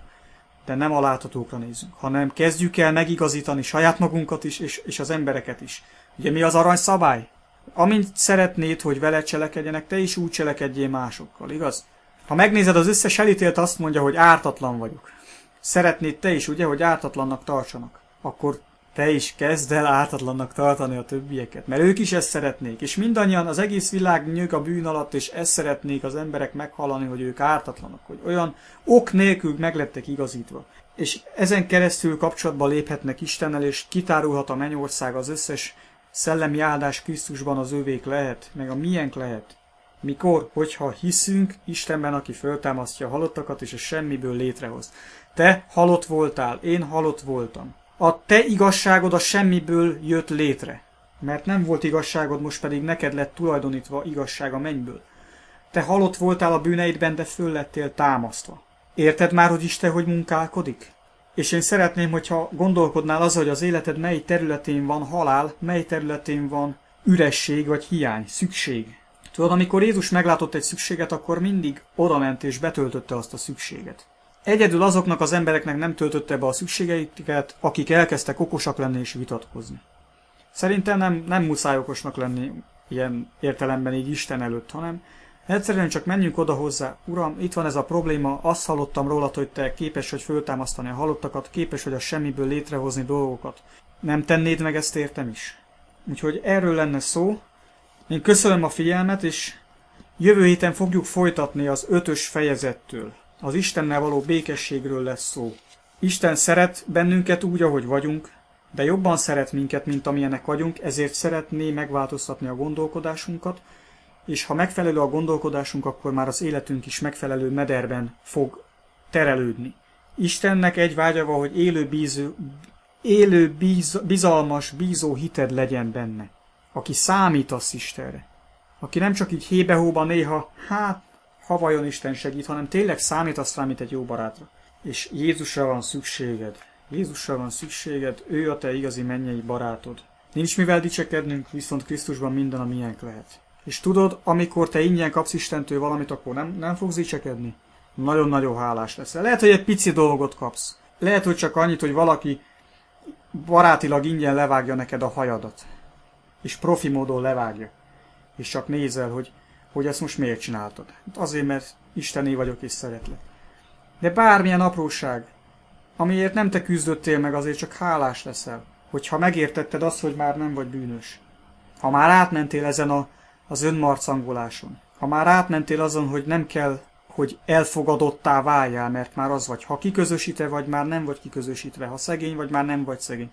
de nem a láthatókra nézünk, hanem kezdjük el megigazítani saját magunkat is, és, és az embereket is. Ugye mi az arany szabály? Amint szeretnéd, hogy vele cselekedjenek, te is úgy cselekedjél másokkal, igaz? Ha megnézed, az összes elítélt azt mondja, hogy ártatlan vagyok. Szeretnéd te is, ugye, hogy ártatlannak tartsanak. Akkor te is kezd el ártatlannak tartani a többieket, mert ők is ezt szeretnék, és mindannyian az egész világ nyög a bűn alatt, és ezt szeretnék az emberek meghallani, hogy ők ártatlanok, hogy olyan ok nélkül meglettek igazítva. És ezen keresztül kapcsolatba léphetnek Istennel, és kitárulhat a mennyország az összes szellemi áldás Krisztusban az övék lehet, meg a miénk lehet. Mikor? Hogyha hiszünk Istenben, aki föltámasztja a halottakat, és a semmiből létrehoz. Te halott voltál, én halott voltam. A te igazságod a semmiből jött létre. Mert nem volt igazságod, most pedig neked lett tulajdonítva igazság a mennyből. Te halott voltál a bűneidben, de föl lettél támasztva. Érted már, hogy Isten hogy munkálkodik? És én szeretném, hogyha gondolkodnál az, hogy az életed mely területén van halál, mely területén van üresség vagy hiány, szükség. Tudod, amikor Jézus meglátott egy szükséget, akkor mindig odament és betöltötte azt a szükséget. Egyedül azoknak az embereknek nem töltötte be a szükségeiket, akik elkezdtek okosak lenni és vitatkozni. Szerintem nem, nem muszáj okosnak lenni ilyen értelemben így Isten előtt, hanem Egyszerűen csak menjünk oda hozzá. Uram, itt van ez a probléma, azt hallottam rólad, hogy te képes vagy föltámasztani a halottakat, képes vagy a semmiből létrehozni dolgokat. Nem tennéd meg ezt értem is? Úgyhogy erről lenne szó. Én köszönöm a figyelmet, és jövő héten fogjuk folytatni az ötös fejezettől. Az Istennel való békességről lesz szó. Isten szeret bennünket úgy, ahogy vagyunk, de jobban szeret minket, mint amilyenek vagyunk, ezért szeretné megváltoztatni a gondolkodásunkat, és ha megfelelő a gondolkodásunk, akkor már az életünk is megfelelő mederben fog terelődni. Istennek egy vágya van, hogy élő, bíző, élő bíz, bizalmas, bízó hited legyen benne, aki számítasz Istenre. Aki nem csak így hébe-hóban néha, hát, ha vajon Isten segít, hanem tényleg számítasz rá, mint egy jó barátra. És Jézusra van szükséged. Jézusra van szükséged, ő a te igazi mennyei barátod. Nincs mivel dicsekednünk, viszont Krisztusban minden, amilyenk lehet. És tudod, amikor te ingyen kapsz Istentől valamit, akkor nem, nem fogsz dicsekedni? Nagyon-nagyon hálás leszel. Lehet, hogy egy pici dolgot kapsz. Lehet, hogy csak annyit, hogy valaki barátilag ingyen levágja neked a hajadat. És profi módon levágja. És csak nézel, hogy, hogy ezt most miért csináltad. Hát azért, mert Istené vagyok és szeretlek. De bármilyen apróság, amiért nem te küzdöttél meg, azért csak hálás leszel. Hogyha megértetted azt, hogy már nem vagy bűnös. Ha már átmentél ezen a az önmarcangoláson. Ha már átmentél azon, hogy nem kell, hogy elfogadottá váljál, mert már az vagy. Ha kiközösítve vagy, már nem vagy kiközösítve. Ha szegény vagy, már nem vagy szegény.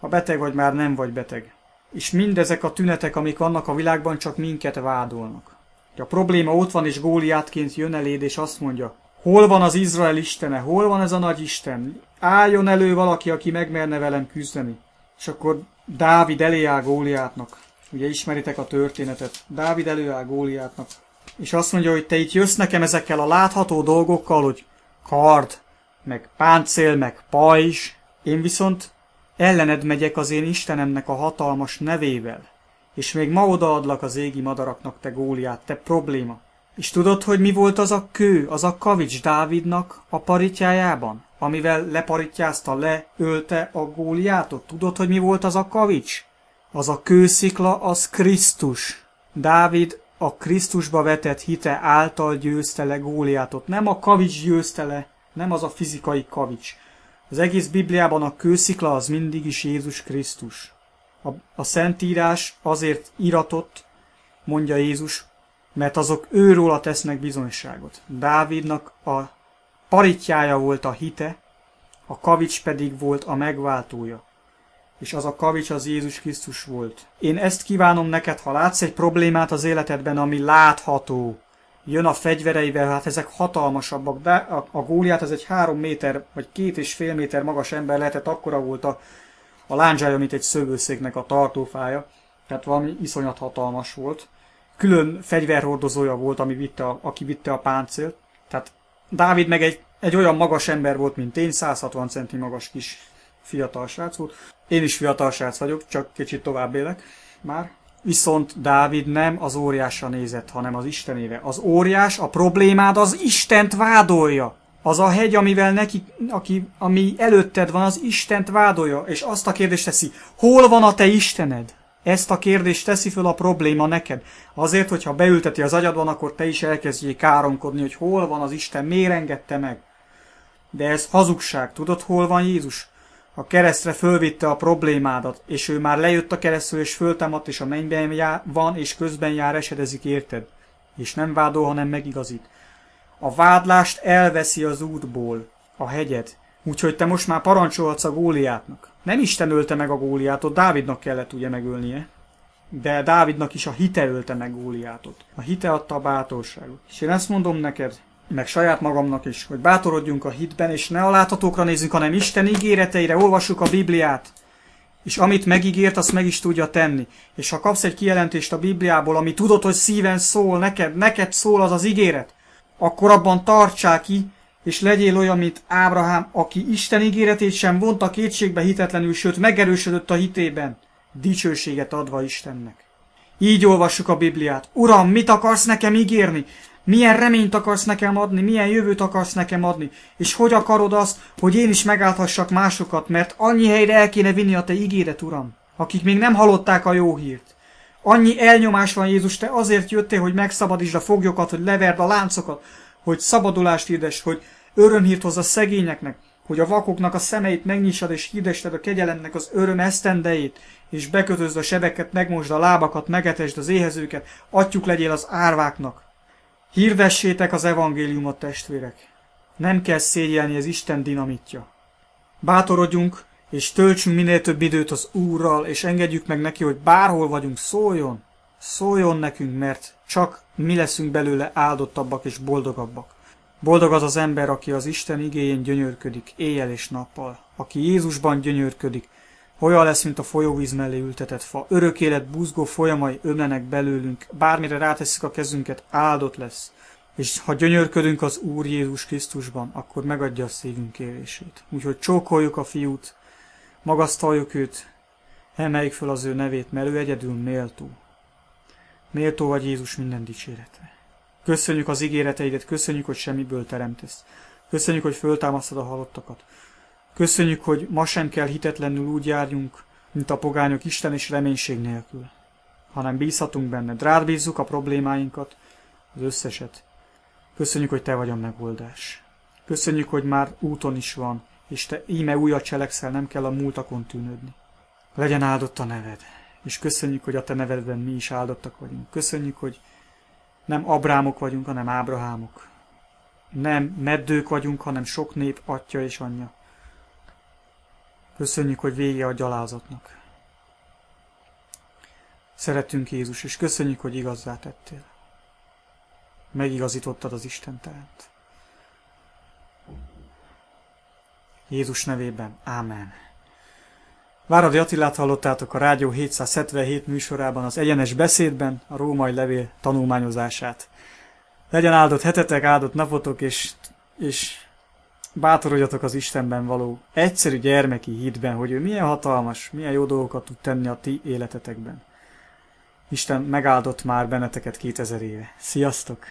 Ha beteg vagy, már nem vagy beteg. És mindezek a tünetek, amik vannak a világban, csak minket vádolnak. A probléma ott van, és Góliátként jön eléd, és azt mondja, hol van az Izrael istene, hol van ez a nagy Isten? Álljon elő valaki, aki megmerne velem küzdeni. És akkor Dávid elé áll Góliátnak. Ugye ismeritek a történetet. Dávid előáll Góliátnak, és azt mondja, hogy te itt jössz nekem ezekkel a látható dolgokkal, hogy kard, meg páncél, meg pajzs, én viszont ellened megyek az én Istenemnek a hatalmas nevével, és még ma odaadlak az égi madaraknak, te Góliát, te probléma. És tudod, hogy mi volt az a kő, az a kavics Dávidnak a paritjájában, amivel leparitjázta, leölte a Góliátot? Tudod, hogy mi volt az a kavics? Az a kőszikla, az Krisztus. Dávid a Krisztusba vetett hite által győzte le Góliátot. Nem a kavics győzte le, nem az a fizikai kavics. Az egész Bibliában a kőszikla az mindig is Jézus Krisztus. A, a Szentírás azért iratott, mondja Jézus, mert azok őróla tesznek bizonyságot. Dávidnak a paritjája volt a hite, a kavics pedig volt a megváltója és az a kavics az Jézus Krisztus volt. Én ezt kívánom neked, ha látsz egy problémát az életedben, ami látható, jön a fegyvereivel, hát ezek hatalmasabbak, de a, a góliát ez egy három méter, vagy két és fél méter magas ember lehetett, akkora volt a, a lándzsája, mint egy szövőszéknek a tartófája, tehát valami iszonyat hatalmas volt. Külön fegyverhordozója volt, ami vitte a, aki vitte a páncélt, tehát Dávid meg egy, egy olyan magas ember volt, mint én, 160 centi magas kis fiatal srác volt. Én is fiatal srác vagyok, csak kicsit tovább élek már. Viszont Dávid nem az óriásra nézett, hanem az Istenéve. Az óriás, a problémád az Istent vádolja. Az a hegy, amivel neki, aki, ami előtted van, az Istent vádolja. És azt a kérdést teszi, hol van a te Istened? Ezt a kérdést teszi föl a probléma neked. Azért, hogyha beülteti az agyadban, akkor te is elkezdjél káromkodni, hogy hol van az Isten, miért engedte meg. De ez hazugság. Tudod, hol van Jézus? A keresztre fölvitte a problémádat, és ő már lejött a keresztről, és föltámadt, és a mennyben jár, van, és közben jár, esedezik, érted? És nem vádol, hanem megigazít. A vádlást elveszi az útból, a hegyet, úgyhogy te most már parancsolhatsz a góliátnak. Nem Isten ölte meg a góliátot, Dávidnak kellett ugye megölnie. De Dávidnak is a hite ölte meg góliátot. A hite adta a bátorságot. És én ezt mondom neked, meg saját magamnak is, hogy bátorodjunk a hitben, és ne a láthatókra nézzünk, hanem Isten ígéreteire olvassuk a Bibliát. És amit megígért, azt meg is tudja tenni. És ha kapsz egy kijelentést a Bibliából, ami tudod, hogy szíven szól neked, neked szól az az ígéret, akkor abban tartsál ki, és legyél olyan, mint Ábrahám, aki Isten ígéretét sem vonta kétségbe hitetlenül, sőt megerősödött a hitében, dicsőséget adva Istennek. Így olvassuk a Bibliát. Uram, mit akarsz nekem ígérni? Milyen reményt akarsz nekem adni, milyen jövőt akarsz nekem adni, és hogy akarod azt, hogy én is megállhassak másokat, mert annyi helyre el kéne vinni a te ígéret, Uram, akik még nem hallották a jó hírt. Annyi elnyomás van Jézus, te azért jöttél, hogy megszabadítsd a foglyokat, hogy leverd a láncokat, hogy szabadulást hirdess, hogy örömhírt hoz a szegényeknek, hogy a vakoknak a szemeit megnyissad, és hirdested a kegyelemnek az öröm esztendeit, és bekötözd a sebeket, megmosd a lábakat, megetesd az éhezőket, atyuk legyél az árváknak. Hirdessétek az evangéliumot, testvérek! Nem kell szégyelni, ez Isten dinamitja. Bátorodjunk, és töltsünk minél több időt az Úrral, és engedjük meg neki, hogy bárhol vagyunk, szóljon, szóljon nekünk, mert csak mi leszünk belőle áldottabbak és boldogabbak. Boldog az az ember, aki az Isten igéjén gyönyörködik, éjjel és nappal, aki Jézusban gyönyörködik, olyan lesz, mint a folyóvíz mellé ültetett fa, örök élet buzgó folyamai ömlenek belőlünk, bármire rátesszük a kezünket, áldott lesz. És ha gyönyörködünk az Úr Jézus Krisztusban, akkor megadja a szívünk élését. Úgyhogy csókoljuk a fiút, magasztaljuk őt, emeljük fel az ő nevét, mert ő egyedül méltó. Méltó vagy Jézus minden dicséretre. Köszönjük az ígéreteidet, köszönjük, hogy semmiből teremtesz. Köszönjük, hogy föltámasztad a halottakat. Köszönjük, hogy ma sem kell hitetlenül úgy járjunk, mint a pogányok Isten és reménység nélkül, hanem bízhatunk benne. Rád bízzuk a problémáinkat, az összeset. Köszönjük, hogy Te vagy a megoldás. Köszönjük, hogy már úton is van, és Te íme újat cselekszel, nem kell a múltakon tűnődni. Legyen áldott a neved, és köszönjük, hogy a Te nevedben mi is áldottak vagyunk. Köszönjük, hogy nem Abrámok vagyunk, hanem Ábrahámok. Nem meddők vagyunk, hanem sok nép atya és anyja. Köszönjük, hogy vége a gyalázatnak. Szeretünk Jézus, és köszönjük, hogy igazzá tettél. Megigazítottad az Isten teremt. Jézus nevében. Ámen. Váradi Attilát hallottátok a Rádió 777 műsorában az egyenes beszédben a római levél tanulmányozását. Legyen áldott hetetek, áldott napotok, és, és bátorodjatok az Istenben való egyszerű gyermeki hitben, hogy ő milyen hatalmas, milyen jó dolgokat tud tenni a ti életetekben. Isten megáldott már benneteket 2000 éve. Sziasztok!